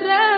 nuestra